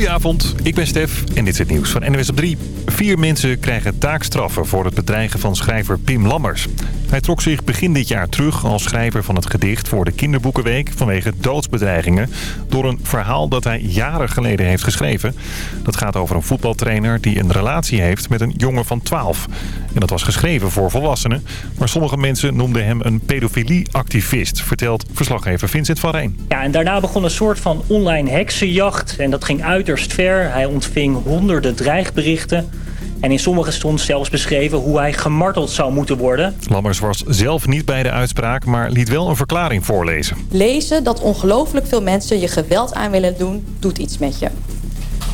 Goedenavond, ik ben Stef en dit is het nieuws van NWS op 3. Vier mensen krijgen taakstraffen voor het bedreigen van schrijver Pim Lammers. Hij trok zich begin dit jaar terug als schrijver van het gedicht voor de Kinderboekenweek vanwege doodsbedreigingen door een verhaal dat hij jaren geleden heeft geschreven. Dat gaat over een voetbaltrainer die een relatie heeft met een jongen van 12. En dat was geschreven voor volwassenen, maar sommige mensen noemden hem een pedofilieactivist, vertelt verslaggever Vincent van Rijn. Ja, en daarna begon een soort van online heksenjacht en dat ging uiterst ver. Hij ontving honderden dreigberichten. En in sommige stond zelfs beschreven hoe hij gemarteld zou moeten worden. Lammers was zelf niet bij de uitspraak, maar liet wel een verklaring voorlezen. Lezen dat ongelooflijk veel mensen je geweld aan willen doen, doet iets met je.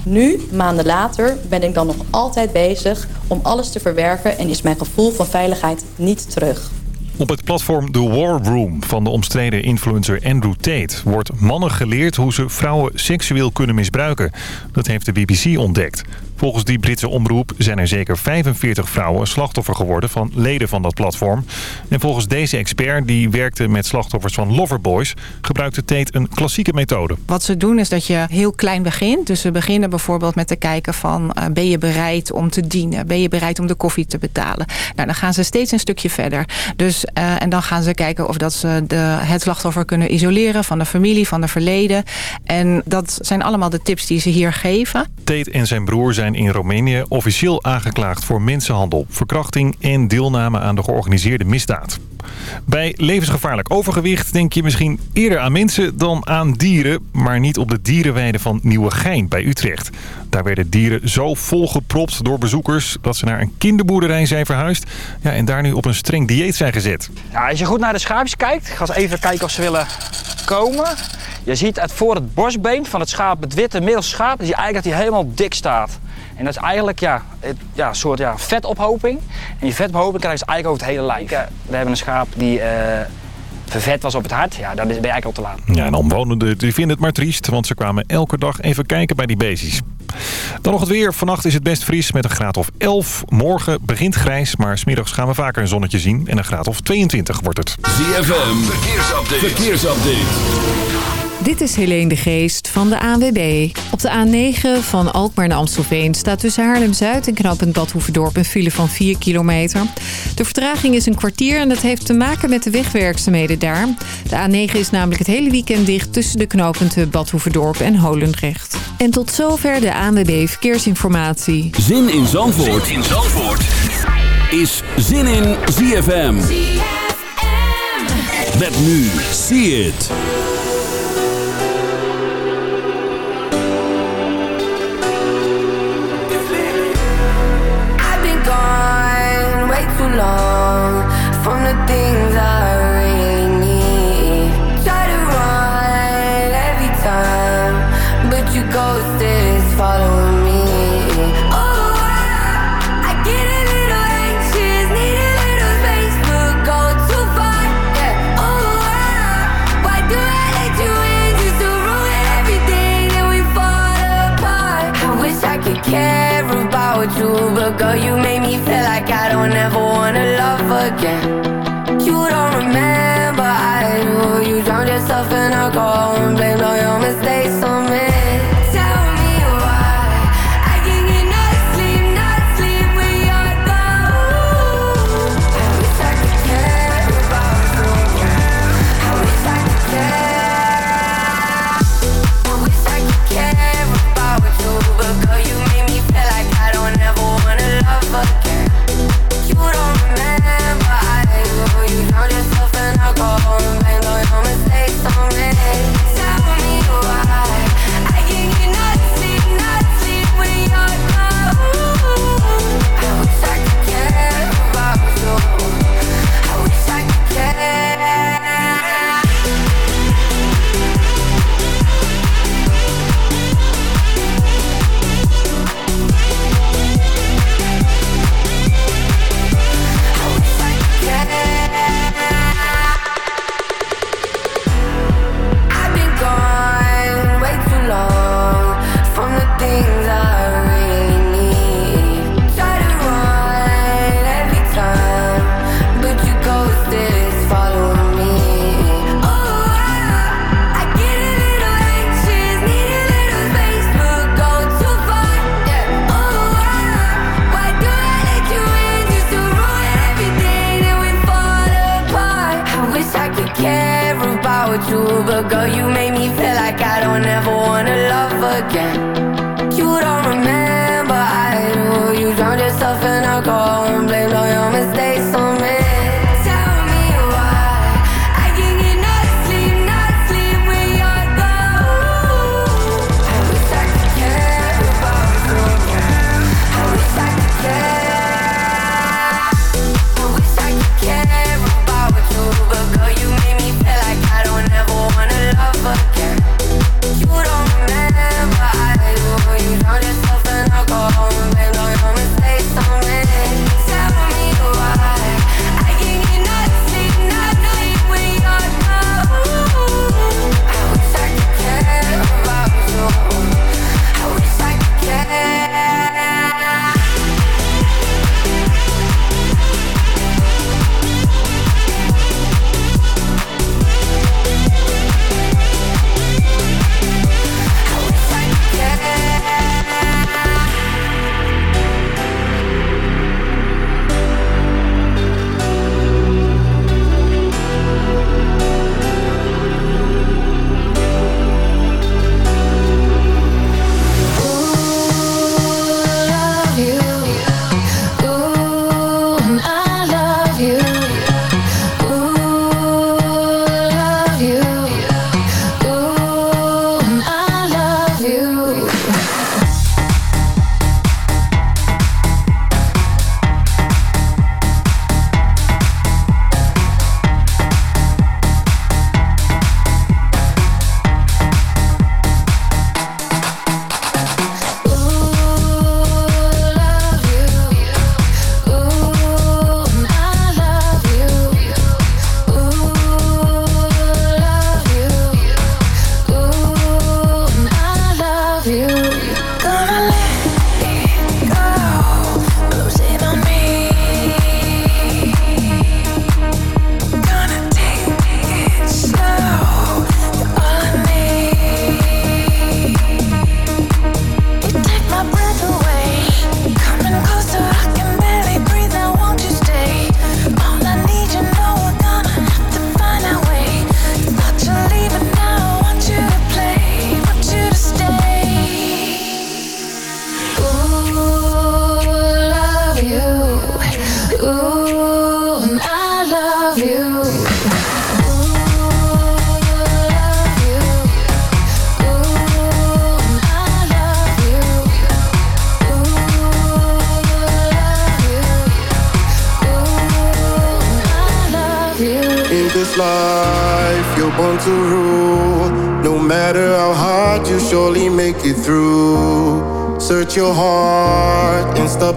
Nu, maanden later, ben ik dan nog altijd bezig om alles te verwerken... en is mijn gevoel van veiligheid niet terug. Op het platform The War Room van de omstreden influencer Andrew Tate... wordt mannen geleerd hoe ze vrouwen seksueel kunnen misbruiken. Dat heeft de BBC ontdekt. Volgens die Britse omroep zijn er zeker 45 vrouwen slachtoffer geworden van leden van dat platform. En volgens deze expert, die werkte met slachtoffers van loverboys, gebruikte Tate een klassieke methode. Wat ze doen is dat je heel klein begint. Dus ze beginnen bijvoorbeeld met te kijken van uh, ben je bereid om te dienen? Ben je bereid om de koffie te betalen? Nou, dan gaan ze steeds een stukje verder. Dus, uh, en dan gaan ze kijken of dat ze de, het slachtoffer kunnen isoleren van de familie, van de verleden. En dat zijn allemaal de tips die ze hier geven. Tate en zijn broer zijn in Roemenië officieel aangeklaagd voor mensenhandel, verkrachting en deelname aan de georganiseerde misdaad. Bij levensgevaarlijk overgewicht denk je misschien eerder aan mensen dan aan dieren, maar niet op de dierenweide van Nieuwegein bij Utrecht. Daar werden dieren zo volgepropt door bezoekers dat ze naar een kinderboerderij zijn verhuisd ja, en daar nu op een streng dieet zijn gezet. Als je goed naar de schaapjes kijkt, ga eens even kijken of ze willen komen. Je ziet het voor het borstbeen van het schaap, het witte middelste schaap, zie je eigenlijk dat hij helemaal dik staat. En dat is eigenlijk ja, het, ja, een soort ja, vetophoping. En die vetophoping krijg je eigenlijk over het hele lijf. We hebben een schaap die uh, vervet was op het hart. Ja, dan ben je eigenlijk al te laat. Ja, en omwonenden die vinden het maar triest, want ze kwamen elke dag even kijken bij die beestjes. Dan nog het weer. Vannacht is het best fris met een graad of 11. Morgen begint grijs, maar smiddags gaan we vaker een zonnetje zien. En een graad of 22 wordt het. ZFM, verkeersupdate. verkeersupdate. Dit is Helene de Geest van de ANWB. Op de A9 van Alkmaar naar Amstelveen staat tussen Haarlem-Zuid en knooppunt Badhoevedorp een file van 4 kilometer. De vertraging is een kwartier en dat heeft te maken met de wegwerkzaamheden daar. De A9 is namelijk het hele weekend dicht tussen de knooppunten Badhoevedorp en Holendrecht. En tot zover de ANWB Verkeersinformatie. Zin in Zandvoort, zin in Zandvoort. is Zin in ZFM. ZFM. Met nu, see it. The things I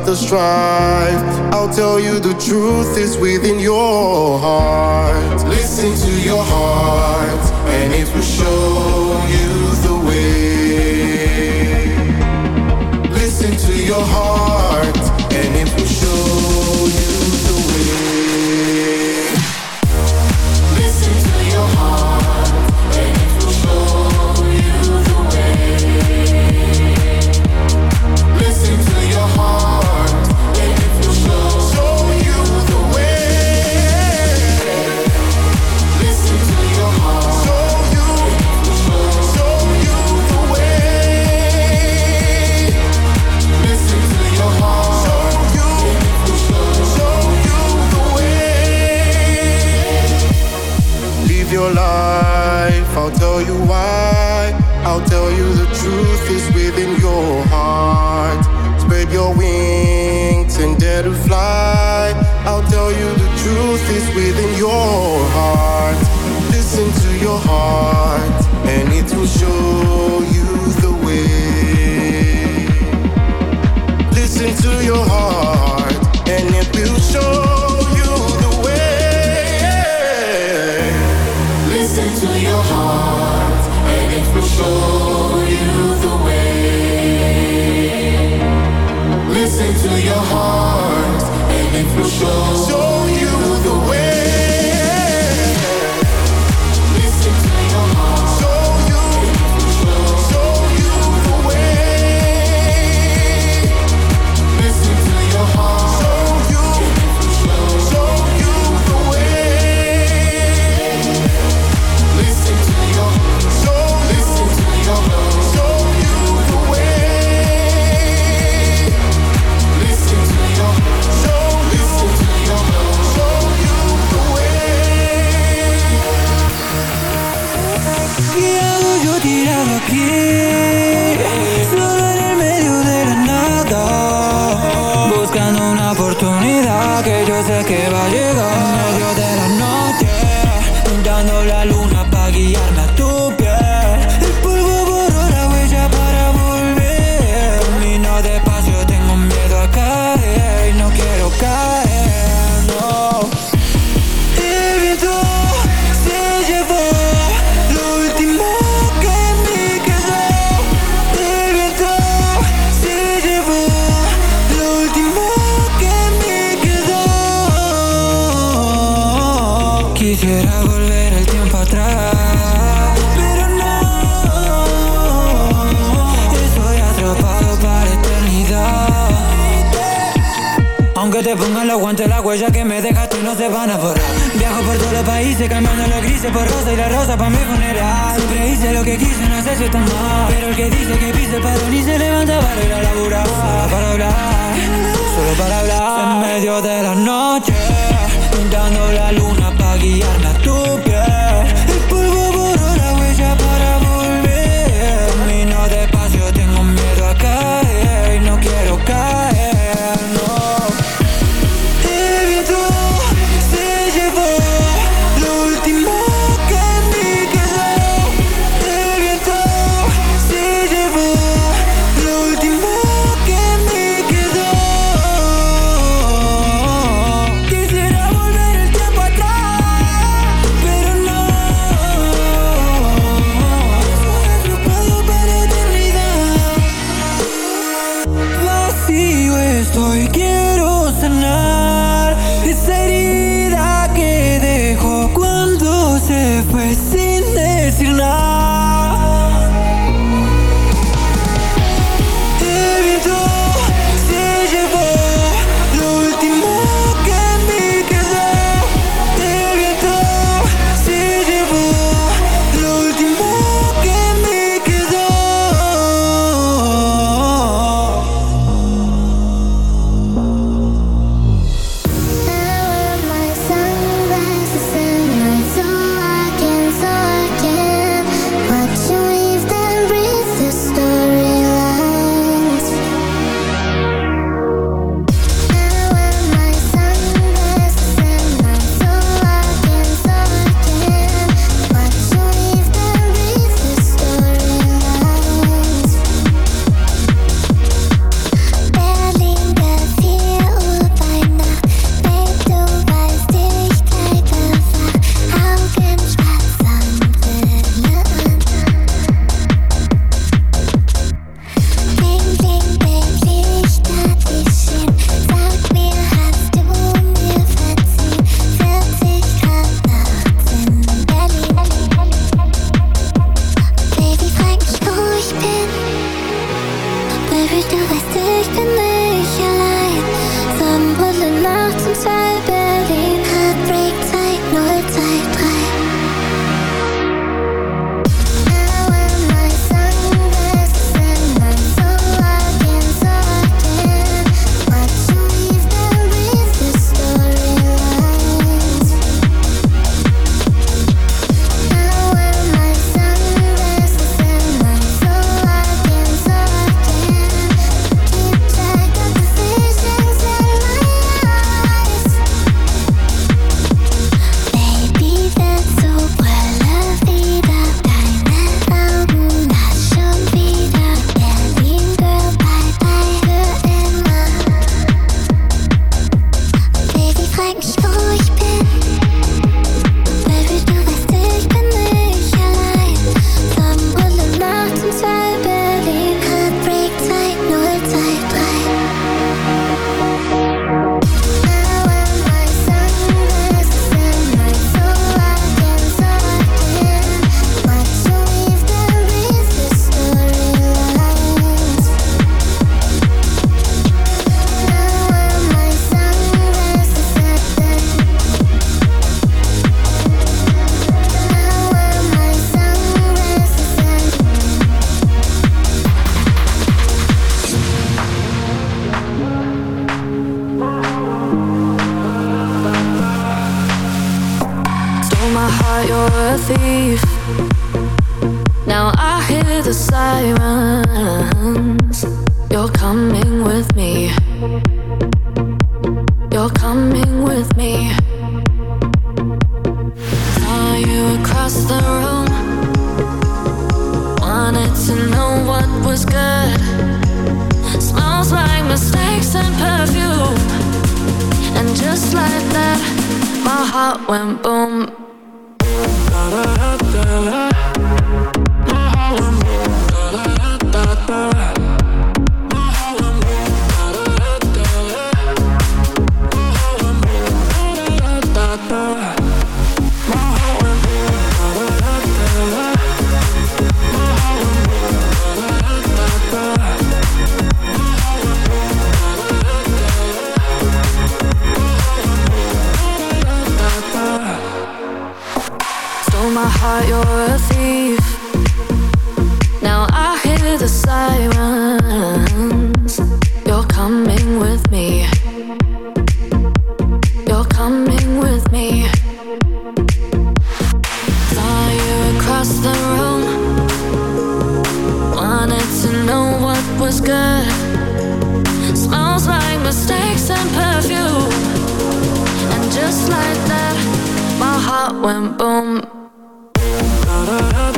the strong. truth is within your heart. Listen to your heart, and it will show you the way. Listen to your heart. te pongo en los guantes la huella que me dejaste no se van a borrar. Viajo por todos los países cambiando los grises por rosa y la rosa pa' mi funeral Siempre hice lo que quise, no sé si está mal Pero el que dice que pisa el padrón y se levanta para ir a laburar. Solo para hablar, solo para hablar. En medio de la noche, pintando la luna pa' guiarme a tu heart went boom.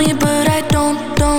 me, but I don't, don't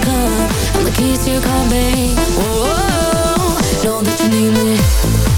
cup I'm the keys to come babe -oh me.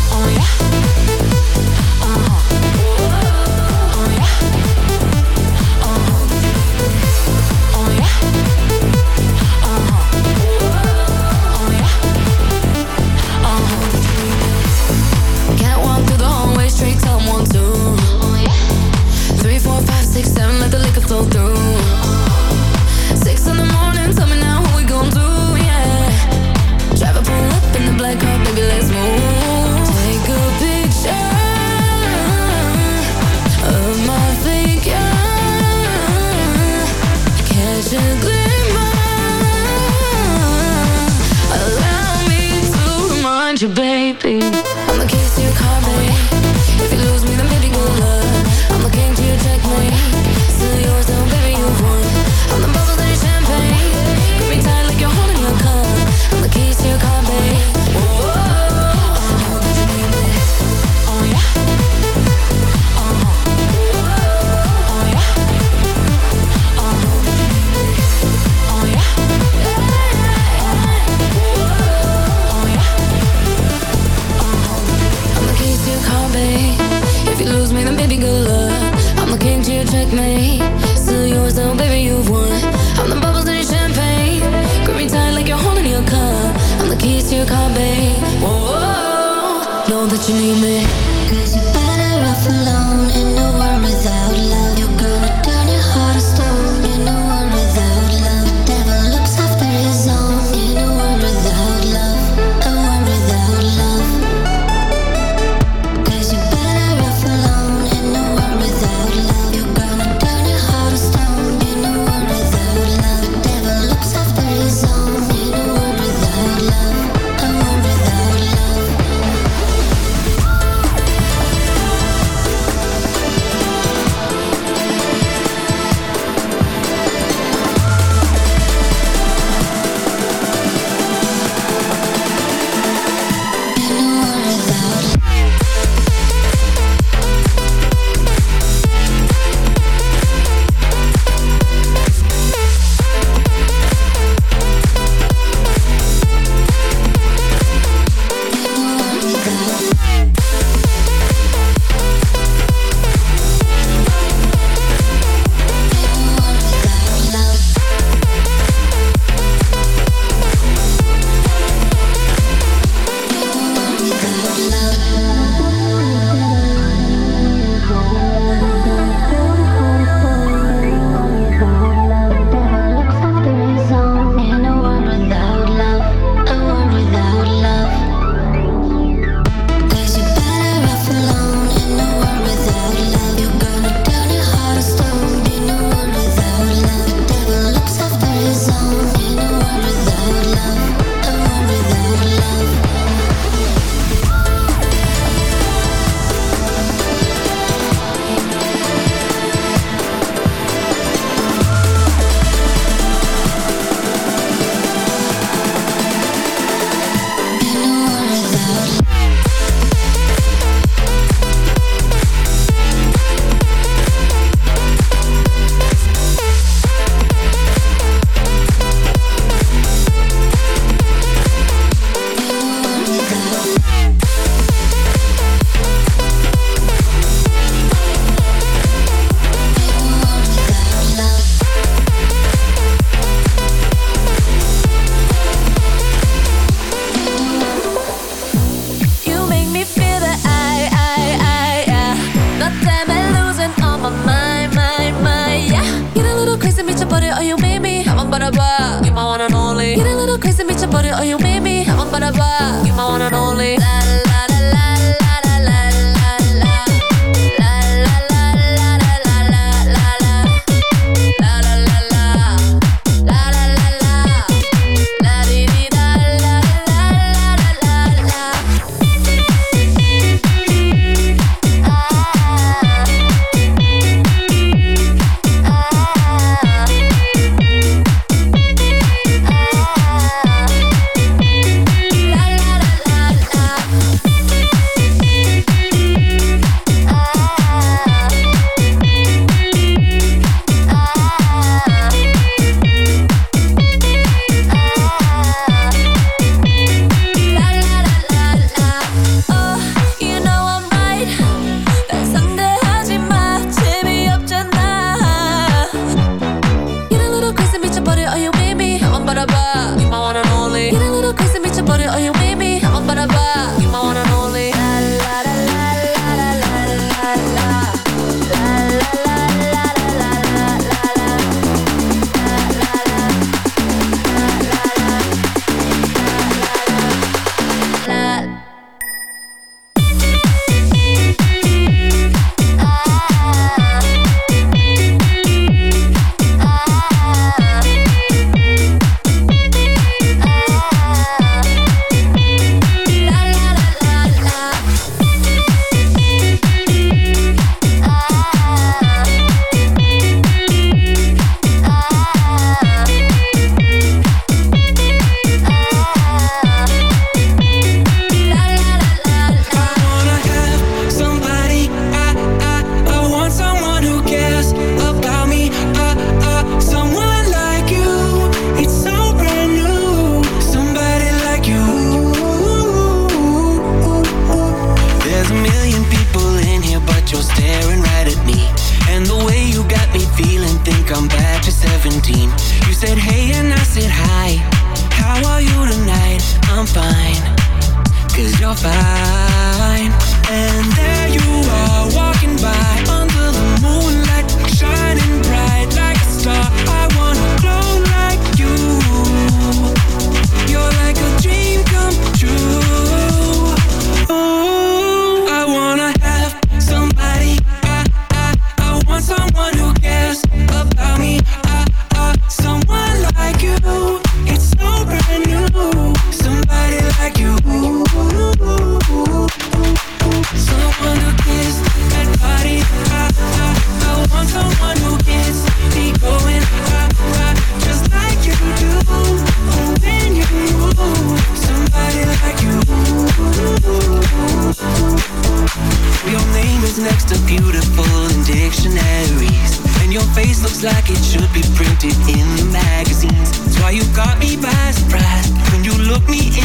Me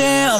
Yeah.